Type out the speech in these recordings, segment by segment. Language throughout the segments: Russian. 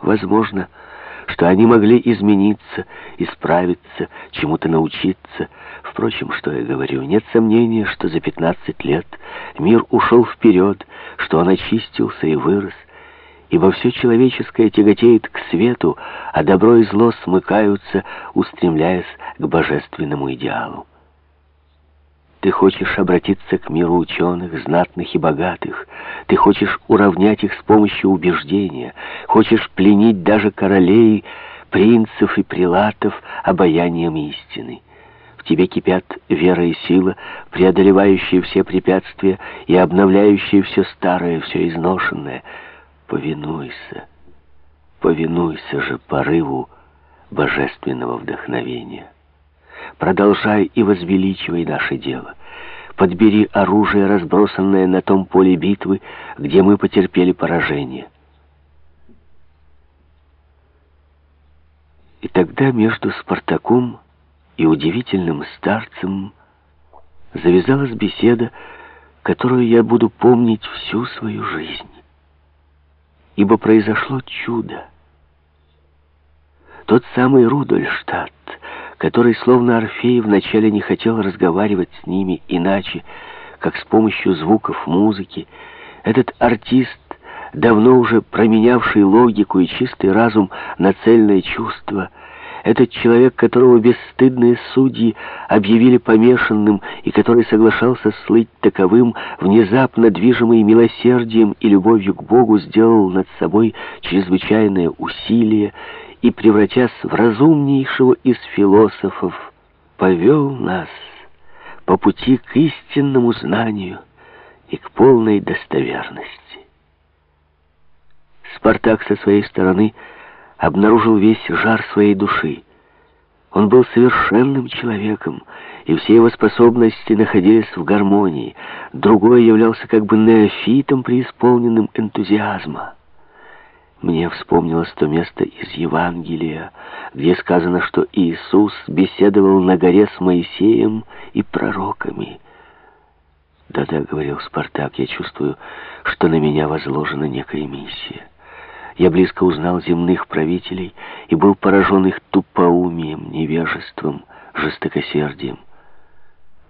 Возможно, что они могли измениться, исправиться, чему-то научиться. Впрочем, что я говорю, нет сомнения, что за 15 лет мир ушел вперед, что он очистился и вырос, ибо все человеческое тяготеет к свету, а добро и зло смыкаются, устремляясь к божественному идеалу. Ты хочешь обратиться к миру ученых, знатных и богатых. Ты хочешь уравнять их с помощью убеждения. Хочешь пленить даже королей, принцев и прилатов обаянием истины. В тебе кипят вера и сила, преодолевающие все препятствия и обновляющие все старое, все изношенное. Повинуйся, повинуйся же порыву божественного вдохновения. Продолжай и возвеличивай наше дело. Подбери оружие, разбросанное на том поле битвы, где мы потерпели поражение. И тогда между Спартаком и удивительным старцем завязалась беседа, которую я буду помнить всю свою жизнь. Ибо произошло чудо. Тот самый Рудольштадт, который, словно Орфей, вначале не хотел разговаривать с ними иначе, как с помощью звуков музыки, этот артист, давно уже променявший логику и чистый разум на цельное чувство, этот человек, которого бесстыдные судьи объявили помешанным и который соглашался слыть таковым, внезапно движимый милосердием и любовью к Богу, сделал над собой чрезвычайное усилие и, превратясь в разумнейшего из философов, повел нас по пути к истинному знанию и к полной достоверности. Спартак со своей стороны обнаружил весь жар своей души. Он был совершенным человеком, и все его способности находились в гармонии. Другой являлся как бы неофитом, преисполненным энтузиазма. Мне вспомнилось то место из Евангелия, где сказано, что Иисус беседовал на горе с Моисеем и пророками. «Да-да», — говорил Спартак, — «я чувствую, что на меня возложена некая миссия». Я близко узнал земных правителей и был поражен их тупоумием, невежеством, жестокосердием.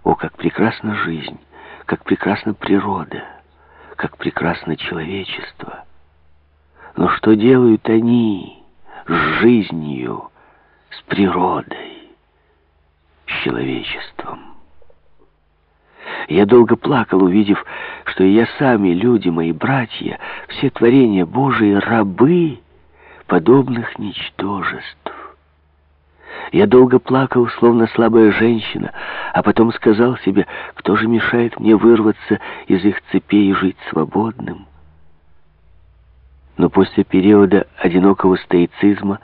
О, как прекрасна жизнь, как прекрасна природа, как прекрасно человечество! Но что делают они с жизнью, с природой, с человечеством? Я долго плакал, увидев, что и я сами, люди мои, братья, все творения Божии, рабы подобных ничтожеств. Я долго плакал, словно слабая женщина, а потом сказал себе, кто же мешает мне вырваться из их цепей и жить свободным. Но после периода одинокого стоицизма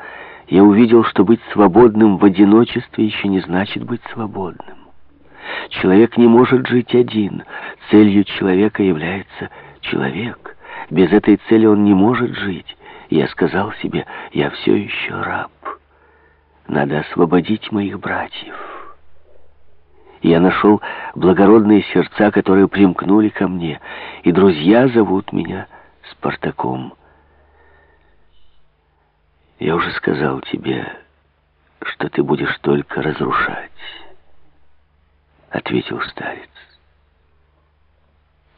я увидел, что быть свободным в одиночестве еще не значит быть свободным. Человек не может жить один. Целью человека является человек. Без этой цели он не может жить. Я сказал себе, я все еще раб. Надо освободить моих братьев. Я нашел благородные сердца, которые примкнули ко мне, и друзья зовут меня Спартаком. Я уже сказал тебе, что ты будешь только разрушать, ответил старец.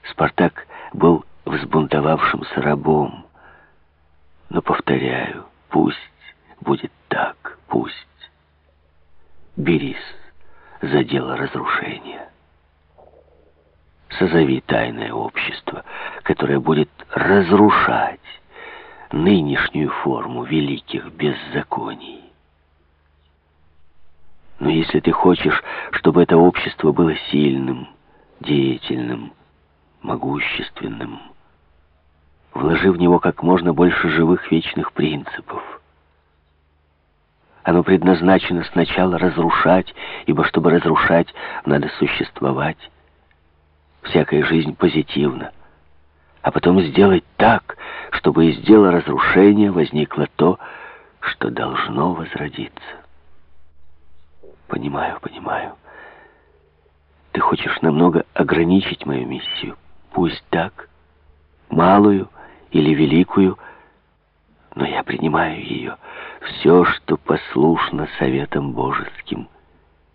Спартак был взбунтовавшимся рабом, но, повторяю, пусть будет так, пусть. Берись за дело разрушения. Созови тайное общество, которое будет разрушать нынешнюю форму великих беззаконий. Но если ты хочешь, чтобы это общество было сильным, деятельным, могущественным, вложи в него как можно больше живых вечных принципов. Оно предназначено сначала разрушать, ибо чтобы разрушать, надо существовать. Всякая жизнь позитивна а потом сделать так, чтобы из дела разрушения возникло то, что должно возродиться. Понимаю, понимаю. Ты хочешь намного ограничить мою миссию. Пусть так, малую или великую, но я принимаю ее, все, что послушно советам божеским.